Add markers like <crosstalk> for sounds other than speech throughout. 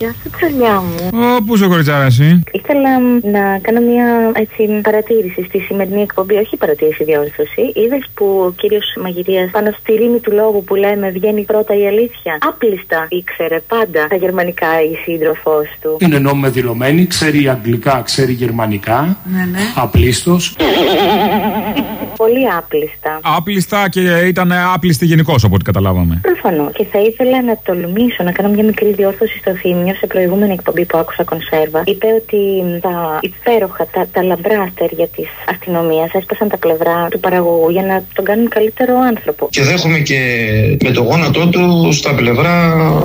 Γεια σου, τσαλιά μου. Ω, πού είσαι κοριτσάρα εσύ. Ήθελα να κάνω μια έτσι, παρατήρηση στη σημερινή εκπομπή, όχι παρατήρηση, διόρθωση. Είδες που ο κύριος Μαγειρίας πάνω στη ρήμη του λόγου που λέμε βγαίνει πρώτα η αλήθεια; Άπλιστα ήξερε πάντα τα γερμανικά η σύντροφός του. Είναι νόμιμα δηλωμένη, ξέρει αγγλικά, ξέρει γερμανικά. Ναι, ναι. Απλίστος. Πολύ άπλιστα. Άπλιστα και ήταν άπλιστη γενικώς από ό,τι καταλάβαμε. Προφανώ. Και θα ήθελα να τολμήσω να κάνω μια μικρή διόρθωση στο θύμιο σε προηγούμενη εκπομπή που άκουσα κονσέρβα. Είπε ότι τα υπέροχα, τα, τα λαμπρά αστέρια τη αστυνομία έσπασαν τα πλευρά του παραγωγού για να τον κάνουν καλύτερο άνθρωπο. Και δέχομαι και με το γόνατό του στα πλευρά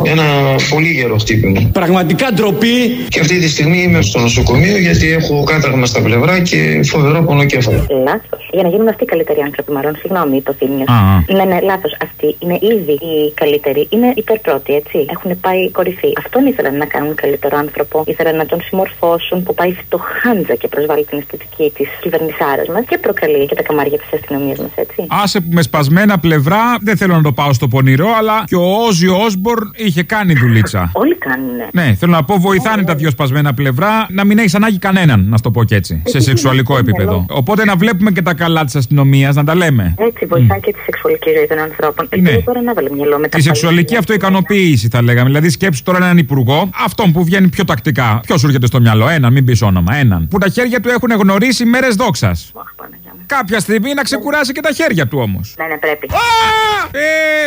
ένα πολύ γερό χτύπημα. Πραγματικά ντροπή. Και αυτή τη στιγμή είμαι στο νοσοκομείο γιατί έχω κάταγμα στα πλευρά και φοβερό πονοκέφαλο. Λάθος. Για να γίνουν αυτοί οι καλύτεροι άνθρωποι, μάλλον. Συγγνώμη, είπε ο Θήμιος. Α, α. Ναι, ναι, λάθος. Αυτοί είναι ήδη οι καλύτεροι. Είναι υπερπρώτη, έτσι. Έχουν πάει κορυφή. Αυτόν ήθελαν να κάνουν καλύτερο άνθρωπο. Ήθελαν να τον συμμορφώσουν που πάει στο χάντζα και προσβάλλει την αισθητική της κυβερνησάρας μας και προκαλεί και τα καμάρια της αστυνομίας μας, έτσι. Άσε που με σπασμένα πλευρά, δεν θέλω να το πάω στο πονηρό, αλλά και ο Όζι Όσμπορν είχε κάνει δουλίτσα. <laughs> Όλοι κάνουνε. Ναι, θέλω να πω, βοηθάνε τα δύο σπασμένα πλευρά να μην έχεις ανάγκη κανέναν, να σου το πω και έτσι. Σε σεξουαλικό επίπεδο. Οπότε να βλέπουμε και τα καλά της αστυνομία, να τα λέμε. Έτσι βοηθάει και τη σεξουαλική ζωή των ανθρώπων. Ναι. Ελπίζω τώρα να βάλει μυαλό με τα Τη σεξουαλική αυτοικανοποίηση θα λέγαμε. Δηλαδή, σκέψου τώρα έναν υπουργό, αυτόν που βγαίνει πιο τακτικά. Ποιος σου έρχεται στο μυαλό, έναν, μην πεις όνομα, έναν. Που τα χέρια του έχουν γνωρίσει μέρες δόξας. Αχ, Παναγιά μου. Κάποια στιγμή να ξεκουράσει και τα χέρια του όμως. Ναι, ναι, πρέπει.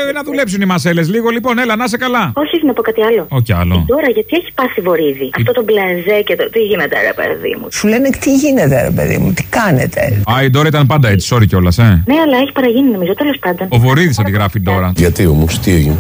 Ε, να δουλέψουν οι μασέλες λίγο, λοιπόν, έλα, να είσαι καλά. Όχι, όχι, να πω κάτι άλλο. Όχι άλλο. Τώρα, γιατί έχει πάσει βορίδι. Αυτό το μπλαζέ και το. Τι γίνεται, ρε παιδί μου. Σου λένε τι γίνεται ρε παιδί μου, τι κάνετε; Α, η Ντόρα ήταν πάντα έτσι, sorry κιόλας, ε. Ναι, αλλά έχει παραγίνει νομίζω, τέλος πάντων. Ο Βορύδης αντιγράφει τώρα. Γιατί όμω, τι έγινε;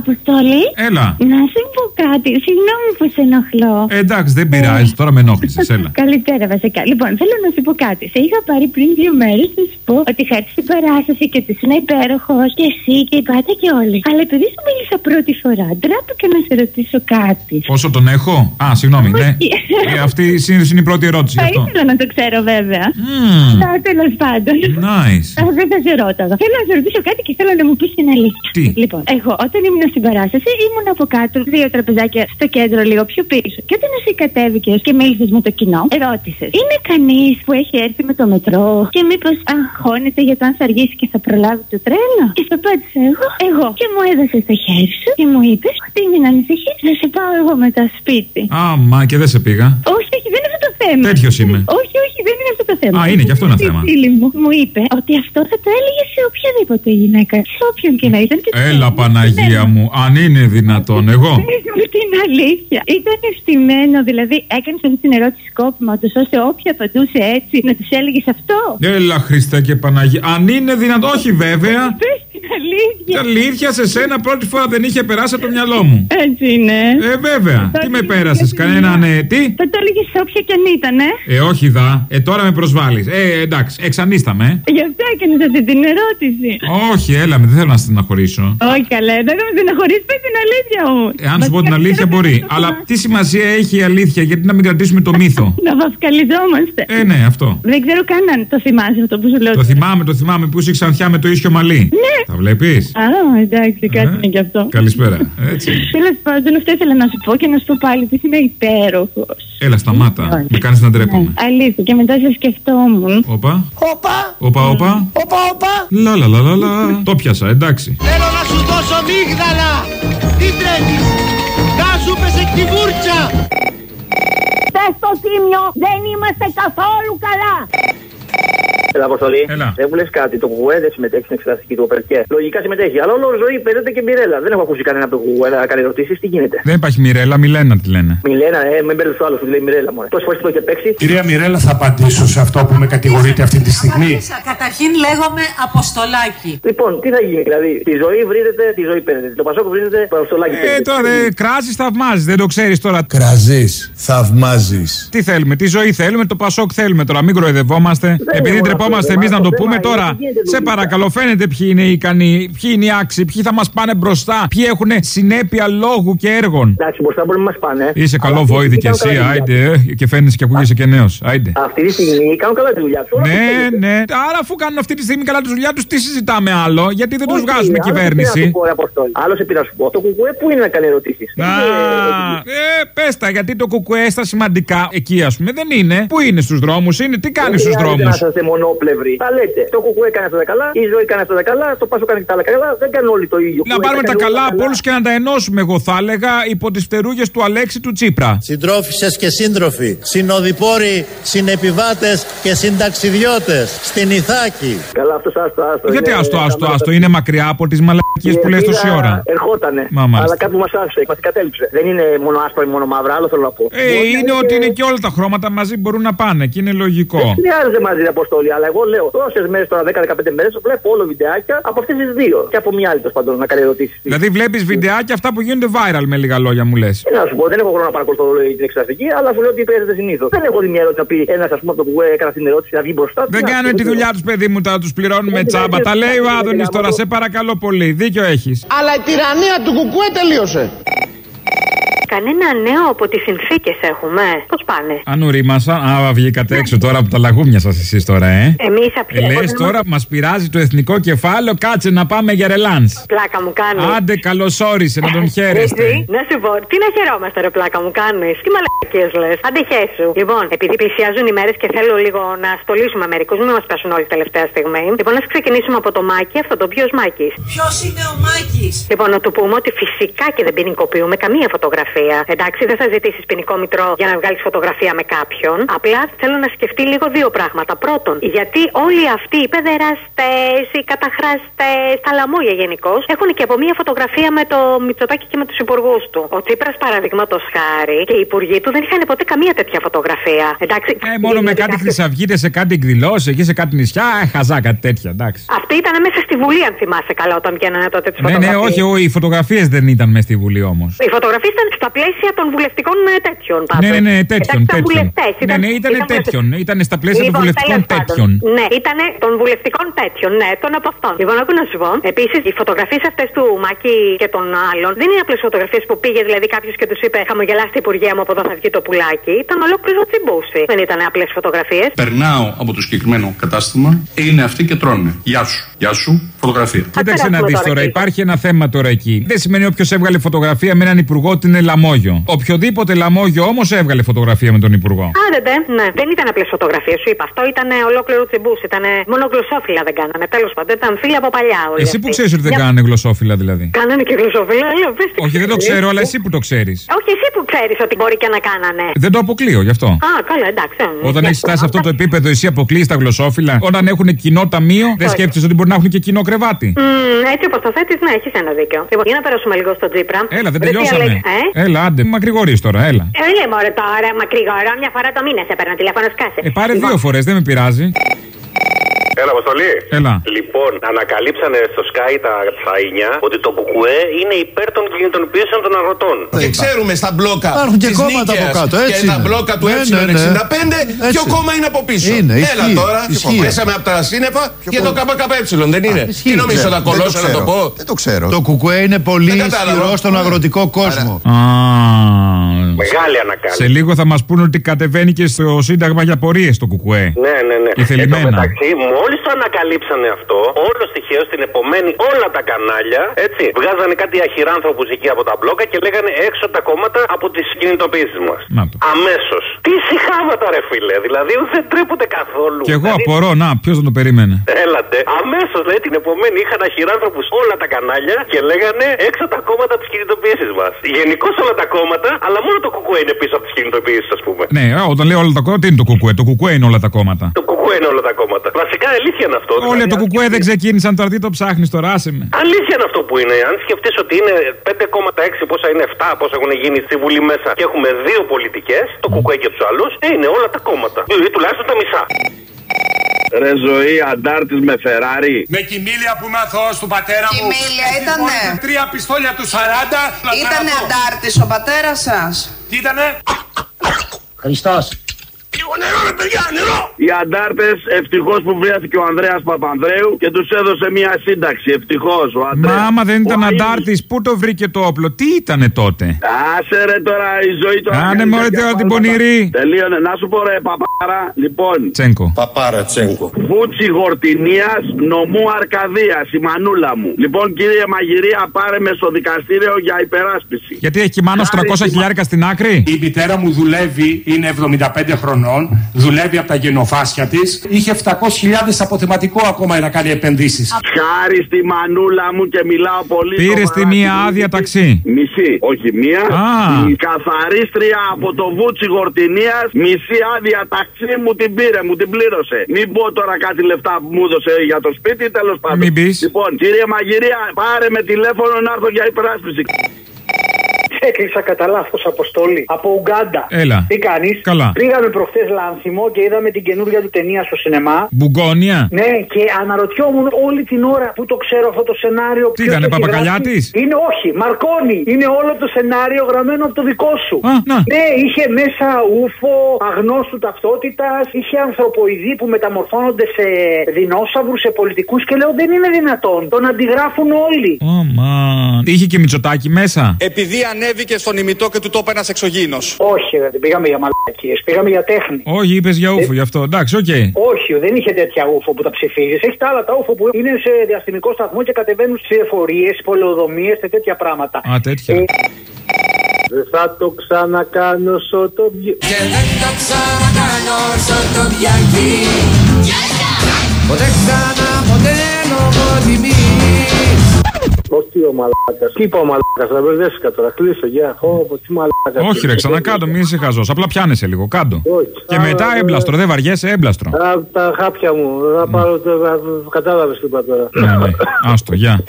Αποστολή, Έλα. να σου πω κάτι. Συγγνώμη που σε ενοχλώ. Ε, εντάξει, δεν πειράζει, τώρα με ενόχλησες, έλα. Καλησπέρα, βασικά. Λοιπόν, θέλω να σου πω κάτι. Σε είχα πάρει πριν δύο μέρες να σου πω ότι χάρη στην παράσταση και ότι ήσουν υπέροχος και εσύ και η Πάτα και όλοι. Αλλά επειδή σου μίλησα πρώτη φορά, ντράπηκα να σε ρωτήσω κάτι. Πόσο τον έχω; Α, συγγνώμη, ναι. Όχι. Ε, αυτή συνήθως είναι η πρώτη ερώτηση γι' Θα αυτό. ήθελα να το ξέρω, βέβαια. Μμμ, Τέλος πάντων. Nice. Α, δεν θα σε ρώταγα. Θέλω να σε ρωτήσω κάτι και θέλω να μου πεις την αλήθεια. Τι; Λοιπόν, εγώ όταν ήμουν στην παράσταση ήμουν από κάτω, δύο τραπεζάκια στο κέντρο, λίγο πιο πίσω. Και όταν εσύ κατέβηκες και μίλησες με το κοινό, ρώτησε. Είναι κανείς που έχει έρθει με το μετρό και μήπως αγχώνεται για το αν θα αργήσει και θα προλάβει το τρένο; Και στο απάντησα εγώ, εγώ. Και μου έδωσε το χέρι σου και μου είπες ότι μην ανησυχεί, θα σε πάω εγώ μετά σπίτι. Άμα και δεν σε πήγα. Όχι, όχι, δεν είναι αυτό το θέμα. Τέτοιος είμαι. Όχι, όχι, δεν είναι αυτό το θέμα. Α, είναι και αυτό ένα Η θέμα. φίλη μου μου είπε ότι αυτό θα το έλεγε σε οποιαδήποτε γυναίκα. Σε όποιον και να ήταν. Και το Έλα, έλεγε. Παναγία Ναι. μου, αν είναι δυνατόν, εγώ. <laughs> Πες μου την αλήθεια. Ήταν στημένο, δηλαδή έκανε αυτή την ερώτηση σκόπιμα, τους ώστε όποια απαντούσε έτσι να τους έλεγες αυτό. Έλα, Χριστέ και Παναγία. Αν είναι δυνατόν, όχι βέβαια. Πες την αλήθεια. Αλήθεια, σε σένα πρώτη φορά δεν είχε περάσει από το μυαλό μου. Έτσι είναι. Ε, βέβαια. Τι με πέρασες, κανέναν ε, τι; Θα το έλεγες σε όποια και αν ήταν, ε; Ε, όχι δα. Ε, τώρα με προσβάλλεις. Ε, εντάξει, εξανίσταμε. ε. Γι' αυτό έκανες αυτή την ερώτηση. Όχι, έλα, με, δεν θέλω να στεναχωρήσω. Όχι, καλέ, δεν θα με στεναχωρήσεις, πες την αλήθεια μου. Ε, αν σου πω την αλήθεια, μπορεί. Αλλά τι σημασία έχει η αλήθεια, γιατί να μην κρατήσουμε το μύθο; Να βαφκαλιζόμαστε. Ε, ναι, αυτό. Δεν ξέρω καν αν το θυμάσαι αυτό που σου λέω. Το θυμάμαι, το θυμάμαι που είσαι ξανθιά με το ίσιο μαλλί. Ναι. Τα βλέπεις; Α, εντάξει, κάτι Ε. είναι και αυτό. Καλησπέρα. Έτσι. Τέλος πάντων, αυτό ήθελα να σου πω και να σου πω πάλι ότι είμαι υπέροχος. Έλα, σταμάτα. Με κάνεις να ντρέπομαι. Αλήθεια, και μετά σε σκεφτόμουν. Όπα. Όπα, Όπα, όπα. όπα, όπα. Λα, λα, λα, λα, λα. Το πιάσα, εντάξει. Θέλω να σου δώσω μίγδαλα. Τι τρέχεις; Κάσου πες εκ τη βούρτσα. στο τίμιο δεν είμαστε καθόλου καλά. Έλα, Αποστολή. Έλα. Δεν μου λες κάτι. Το κουκουέ δεν συμμετέχει στην εξεταστική του Οπερκέ. Λογικά συμμετέχει. Αλλά όλο ζωή παίζεται και Μιρέλα. Δεν έχω ακούσει κανένα από το κουκουέ να κάνει ερωτήσεις. Τι γίνεται; Δεν υπάρχει Μιρέλα, Μιλένα τη λένε. Μιλένα, ε, με μπέρδε το άλλος που λέει Μιρέλα μόνο. Τόσες φορές το έχει παίξει. Κυρία Μιρέλα, θα απαντήσω σε αυτό που με κατηγορείτε αυτή τη στιγμή. Απαντήσα. Καταρχήν λέγομαι Αποστολάκη. Λοιπόν, τι θα γίνει, δηλαδή. Τη ζωή βρίζεται, τη ζωή παίρνετε. Το πασόκο βρίζεται, το λάκι Ε, παίρνετε. τώρα δεν κράζεις, θαυμάζεις. Δεν το ξέρεις τώρα. Κραζείς, θαυμάζεις. Τι θέλουμε, τι ζωή θέλουμε, το Πασόκ θέλουμε τώρα. Μην κροϊδευόμαστε. Επειδή μόνο ντρεπόμαστε ερχόμαστε εμείς να το πούμε τώρα. Σε παρακαλώ, φαίνεται ποιοι είναι οι ικανοί, ποιοι είναι οι άξιοι, ποιοι θα μας πάνε μπροστά, ποιοι έχουν συνέπεια λόγου και έργων. Εντάξει, μπροστά μπορεί να μας πάνε. Είσαι Αλλά καλό αυτοί βόηδη κι κάνουν εσύ, καλά τη δουλειά άιντε, ε, και φαίνεσαι και ακούγεσαι και νέος. Άιντε. τους. Αυτή τη στιγμή κάνουν καλά τη δουλειά τους. Ναι, ναι. Άρα, αφού κάνουν αυτή τη στιγμή καλά τη δουλειά τους, τι συζητάμε άλλο, γιατί δεν τους βγάζουμε κυβέρνηση. Άλλο σε πήρα να σου πω. Το κουκουέ που είναι να κάνει ερωτήσεις; Α, ε, πες τα, γιατί το κουκουέ στα σημαντικά εκεί, ας πούμε, δεν είναι. Πού είναι στους δρόμους, είναι, τι κάνει στους δρόμους; Να είσαστε μονόπλευροι. Τα λέτε. Το κουκουέ κάνει αυτά τα καλά, η ζωή κάνει αυτά τα καλά, το πάσο κάνει και τα άλλα καλά. Δεν κάνουν όλοι το ίδιο. Να Κουκουέ πάρουμε τα κάνει καλά όλα από όλους και να τα ενώσουμε, εγώ θα έλεγα, υπό τις φτερούγες του Αλέξη του Τσίπρα. Συντρόφισσες και σύντροφοι, συνοδοιπόροι, συνεπιβάτες και συνταξιδιώτες στην Ιθάκη. Καλά, αυτός άστο, άστο. Γιατί Είναι- άστο, είναι άστο, καμένα άστο, τα- είναι μακριά από τις μαλακίες που λες τόση Πήγα- ώρα. Ερχότανε. Μα, μάλιστα. αλλά κάπου μας άφησε, μας κατέληψε. Δεν είναι μόνο άσπρα ή μόνο μαύρα, άλλο θέλω να πω. Ε, Μπορεί να είναι ότι είναι και όλα τα χρώματα μαζί μπορούν να πάνε και είναι λογικό. Δεν χρειάζεται μαζί την αποστολή, αλλά εγώ λέω τόσες μέρες τώρα, 10-15 μέρες, βλέπω όλο βιντεάκια από αυτές τις δύο. Και από μια άλλη τέλος πάντων να κάνει ερωτήσει. Δηλαδή βλέπεις βιντεάκια αυτά που γίνονται viral με λίγα λόγια μου λες. Τι να σου πω, δεν έχω χρόνο να παρακολουθώ όλη την εξεταστική, αλλά σου λέω ότι παίζεται συνήθως. Δεν έχω δει μια ερώτηση να πει ένας ας πούμε από το που έκανα την ερώτηση να βγει μπροστά. Δεν Τι να κάνουν σου τη πω, δουλειά τους, παιδί μου, τα τους πληρώνουμε Δεν τσάμπα. είναι Τα λέει ο δεν είναι Άδωνη γάμο τώρα, το- σε παρακαλώ πολύ. Δίκιο έχεις. Αλλά η τυραννία του κουκουέ τελείωσε. Κανένα νέο από τις συνθήκες έχουμε. Πώς πάνε; Αν ουρήμασαν. Α, βγήκατε έξω τώρα από τα λαγούμια σας εσείς τώρα, ε. Εμείς Ε, απ' λες τώρα μας πειράζει το εθνικό κεφάλαιο, κάτσε να πάμε για ρελάνς. Πλάκα μου κάνεις. Άντε, καλώ όρισε να τον χαίρεστε. Έτσι, να σου πω, τι να χαιρόμαστε, ρε πλάκα μου κάνεις. Τι μαλακίες λες. Άντε χέσου. Λοιπόν, επειδή πλησιάζουν οι μέρες και θέλω λίγο να στολίσουμε μερικούς, μην μας πέσουν όλοι τελευταία στιγμή. Λοιπόν, να ξεκινήσουμε από το Μάκη, αυτό το ποιος Μάκης; Ποιος είναι ο Μάκης; Λοιπόν, να του πούμε ότι φυσικά και δεν ποινικοποιούμε καμία φωτογραφία. Εντάξει, δεν θα ζητήσεις ποινικό μητρό για να βγάλεις φωτογραφία με κάποιον. Απλά θέλω να σκεφτεί λίγο δύο πράγματα. Πρώτον, γιατί όλοι αυτοί οι παιδεραστές, οι καταχραστές, τα λαμόγια γενικώς, έχουν και από μία φωτογραφία με το Μητσοτάκι και με τους υπουργούς του. Ο Τσίπρας, παραδείγματος χάρη, και οι υπουργοί του δεν είχαν ποτέ καμία τέτοια φωτογραφία. Εντάξει, Ε, μόνο με κάτι χρυσαυγίτες σε κάτι εκδηλώσεις, εκεί σε κάτι νησιά, ε, χαζά κάτι τέτοια, εντάξει. Αυτή ήταν μέσα στη Βουλή, αν θυμάσαι καλά, όταν βγαίνανε τότε τις Ναι, ναι, φωτογραφίες. όχι, ο- οι φωτογραφίες δεν ήταν με στη Βουλή όμως. Οι φωτογραφίες ήταν στα πλαίσια των βουλευτικών ε, τέτοιων. Πάντως. Ναι, ναι, ναι, τέτοιον. Εντάξει, ήταν τέτοιον. βουλευτές, Ναι, ναι, ήταν τέτοιον. Ήταν στα πλαίσια των Λοιπόν, βουλευτικών τέλος πάντων. τέτοιων. Ναι, ήταν των βουλευτικών τέτοιων, ναι, των από αυτών. Λοιπόν, άκου να σου πω. Επίσης, οι φωτογραφίες αυτές του Μάκη και των άλλων δεν είναι απλές φωτογραφίες που πήγε δηλαδή κάποιος και τους είπε Χαμογελάστε Υπουργεία μου, από εδώ θα βγει το πουλάκι. Ήταν ολόκληρο τσιμπούσι. Δεν ήταν απλές φωτογραφίες. Περνάω από το συγκεκριμένο κατάστημα, είναι αυτοί και τρώνε. Γεια σου, γεια σου, φωτογραφία. Κοίταξε να περάσουμε δεις τώρα τώρα, εκεί. υπάρχει ένα θέμα τώρα εκεί. Δεν σημαίνει όποιος έβγαλε φωτογραφία με έναν υπουργό ότι είναι λαμόγιο. Οποιοδήποτε λαμόγιο όμως έβγαλε φωτογραφία με τον υπουργό. Άντε, ναι. Δεν ήταν απλές φωτογραφίες, σου είπα. Αυτό ήταν ολόκληρο τσιμπούσι. Ήταν μόνο γλωσσόφυλλα δεν κάνανε. Τέλος πάντων, ήταν φίλοι από παλιά όλοι. Εσύ που αυτοί. ξέρεις ότι δεν Για- κάνανε γλωσσόφυλλα δηλαδή; Κάνανε και γλωσσόφυλλα, λέω, πες τι Όχι, δεν το ξέρεις. ξέρω, αλλά εσύ που το ξέρεις. Όχι, εσύ που ξέρεις ότι μπορεί και να κάνανε. Δεν το αποκλείω γι' αυτό. Α, καλά, εντάξει. ε, Όταν γι' έχεις αυτό. φτάσει σε αυτό το επίπεδο, εσύ αποκλείεις τα γλωσσόφυλλα. Όταν έχουν κοινό ταμείο, δεν Όχι. σκέφτεσαι ότι μπορεί να έχουν και κοινό κρεβάτι. Μμμ, έτσι όπως το θέτεις, ναι, έχεις ένα δίκιο. Λοιπόν, για να περάσουμε λίγο στον Τζίπρα. Έλα, δεν Ρε, τι τελειώσαμε. Αλέξη, Ε; Έλα, άντε, μακρηγορείς τώρα, έλα. Ε, λέει μωρέ τώρα, μακρηγορώ, μια φορά το μήνα σε παίρνω τηλέφωνο, σκάσε. Ε, πάρε δύο φορές, δεν με πειράζει. Έλα, Αποστολή. Έλα. Λοιπόν, ανακαλύψανε στο Sky τα τσαΐνια ότι το κουκουέ είναι υπέρ των κινητοποιήσεων των αγροτών. Και ξέρουμε στα μπλόκα Υπάρχουν και της κόμματα από Νίκαιας κάτω, έτσι και τα είναι. μπλόκα του Ναι, ναι, ναι. ε65 ποιο Έτσι. κόμμα είναι από πίσω. Είναι, Έλα ισχύει, τώρα, ισχύει. πέσαμε από τα σύννεφα και το κόμμα; ΚΚΕ, δεν είναι; ισχύει, Τι νομίζω ξέρω. να κολώσω να το πω; Δεν το ξέρω. Το κουκουέ είναι πολύ Δεν κατάλαβα. ισχυρό στον αγροτικό κόσμο. Α, Μεγάλη ανακάλυψη. σε λίγο θα μας πούνε ότι κατεβαίνει και στο Σύνταγμα για πορείες το κουκουέ. Ναι, ναι, ναι. Η θελημένα. Εν τω μεταξύ, μόλις το ανακαλύψανε αυτό, όλο τυχαίω την επομένη όλα τα κανάλια, έτσι, βγάζανε κάτι αχυράνθρωπους εκεί από τα μπλόκα και λέγανε έξω τα κόμματα από τις κινητοποιήσει μας. Να το. Αμέσως. Τι συχάματα, ρε φίλε. Δηλαδή δεν τρέπονται καθόλου. Και εγώ Δηλαδή, απορώ, να, ποιος δεν το περίμενε. Έλατε. Αμέσως, λέει, την επομένη είχαν αχυράνθρωπους όλα τα κανάλια και λέγανε έξω τα κόμματα από τι κινητοποιήσει μας. Γενικώ όλα τα κόμματα, αλλά μόνο το κουκουέ είναι πίσω από τις κινητοποιήσει, ας πούμε. Ναι, α, όταν λέω όλα τα κόμματα, τι είναι το κουκουέ; Το κουκουέ είναι όλα τα κόμματα. Το κουκουέ είναι όλα τα κόμματα. Βασικά αλήθεια είναι αυτό. Όλα δηλαδή, το αν κουκουέ δεν ξεκίνησαν τώρα, τι το ψάχνεις τώρα, άσε με. Αλήθεια είναι αυτό που είναι. Αν σκεφτείς ότι είναι 5,6, πόσα είναι 7, πόσα έχουν γίνει στη Βουλή μέσα και έχουμε δύο πολιτικές, το κουκουέ και τους άλλους, ε, είναι όλα τα κόμματα. Ή τουλάχιστον τα μισά. Ρε ζωή, αντάρτης με Φεράρι. Με κοιμήλια που είμαι αθώος του πατέρα μου. Κοιμήλια ήτανε. Τρία πιστόλια τους 40. Ήτανε αντάρτης ο πατέρας σας. Τι ήτανε; Χριστός. Νερό, ρε παιδιά, νερό! Οι αντάρτες ευτυχώς που βρέθηκε ο Ανδρέας Παπανδρέου και τους έδωσε μια σύνταξη. Ευτυχώς ο Μα Ανδρέας. άμα δεν ήταν Ο αντάρτης, πού το βρήκε το όπλο, τι ήτανε τότε; Άσε ρε τώρα η ζωή τώρα. Κάνε κάνει μωρέ τέτοια τώρα την πράγματα. πονηρή. Τελείωνε. Να σου πω ρε παπάρα. Λοιπόν. Τσέγκο. Παπάρα Τσέγκο. Βούτσι Γορτινίας, νομού Αρκαδίας, η μανούλα μου. Λοιπόν, κύριε Μαγειρία, πάρε με στο δικαστήριο για υπεράσπιση. Γιατί έχει μάνο 300 χιλιάρικα στην άκρη; Η μητέρα μου δουλεύει, είναι 75 χρονών, δουλεύει από τα γενοφάσια της. Είχε 700.000 αποθεματικό ακόμα να κάνει επενδύσεις. Χάρη στη μανούλα μου και μιλάω πολύ Πήρες σοβαρά. τη μία άδεια ταξί; Μισή, όχι μία. Α. Η καθαρίστρια από το Βούτσι Γορτινίας, μισή άδεια ταξί μου την πήρε, μου την πλήρωσε. Μην πω τώρα κάτι λεφτά που μου έδωσε για το σπίτι, τέλος πάντων. Μην πεις. Λοιπόν, κύριε Μαγειρία, πάρε με τηλέφωνο να έρθω για υπεράσπιση. Έκλεισα κατά λάθος αποστολή. Από Ουγκάντα. Έλα. Τι κάνεις; Καλά. Πήγαμε προχθές Λάνθιμο και είδαμε την καινούργια του ταινία στο σινεμά. Μπουγκόνια. Ναι, και αναρωτιόμουν όλη την ώρα που το ξέρω αυτό το σενάριο. Τι ποιος ήτανε, το έχει Παπακαλιάτης; γράψει. Είναι όχι, Μαρκόνι. Είναι όλο το σενάριο γραμμένο από το δικό σου. Α, να. Ναι, είχε μέσα ούφο, αγνώστου ταυτότητας, είχε ανθρωποειδή που μεταμορφώνονται σε δεινόσαυρους, σε πολιτικούς και λέω δεν είναι δυνατόν. Τον αντιγράφουν όλοι. Ω, μαν. Είχε και μυτσοτάκι μέσα. Επειδή ανέβηκε στον ημιτό και του το είπε ένας εξωγήινος. Όχι, δεν πήγαμε για μαλακίες, πήγαμε για τέχνη. Όχι, είπες για ούφο γι' αυτό. Εντάξει, οκ. Όχι, δεν είχε τέτοια ούφο που τα ψηφίζεις. Έχει τα άλλα τα ούφο που είναι σε διαστημικό σταθμό και κατεβαίνουν στις εφορίες, πολεοδομίες και τέτοια πράγματα. Α, τέτοια. Ε, Δεν θα το ξανακάνω σωτο Και δεν θα ξανακάνω στο πιάκι Ποτέ ξανά, ποτέ νομοτιμής Όχι ο μαλάκας. Τι είπα ο μαλάκας, να μπερδεύτηκα τώρα. Κλείσω, γεια. Ω, τι μαλάκας. Όχι, ρε, ξανακάντο, μην είσαι χαζό. Απλά πιάνεσαι λίγο, κάντο. Όχι. Και μετά Α, έμπλαστρο, δεν βαριέσαι, έμπλαστρο. Α, τα χάπια μου. Να πάρω το. Κατάλαβες τι είπα τώρα. Ναι, ναι. Άστο, γεια.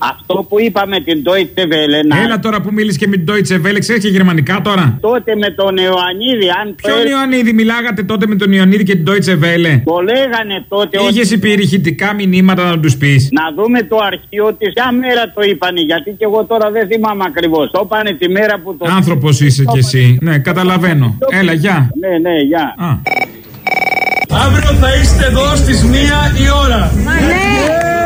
Αυτό που είπαμε την Deutsche Welle να... Έλα τώρα που μίλησες και με την Deutsche Welle, ξέρεις και γερμανικά τώρα. Τότε με τον Ιωαννίδη, αν Ποιον Ιωαννίδη, μιλάγατε τότε με τον Ιωαννίδη και την Deutsche Welle; Το λέγανε τότε ότι- Είχε υπηρεχητικά μηνύματα να τους πεις. Να δούμε το αρχείο της. Ποια μέρα το είπανε, γιατί και εγώ τώρα δεν θυμάμαι ακριβώς. Το είπανε τη μέρα που το. Άνθρωπος είσαι κι εσύ. Ναι, καταλαβαίνω. Έλα, γεια. Ναι, ναι, γεια. Α. Αύριο θα είστε εδώ στις μία η ώρα Ναι.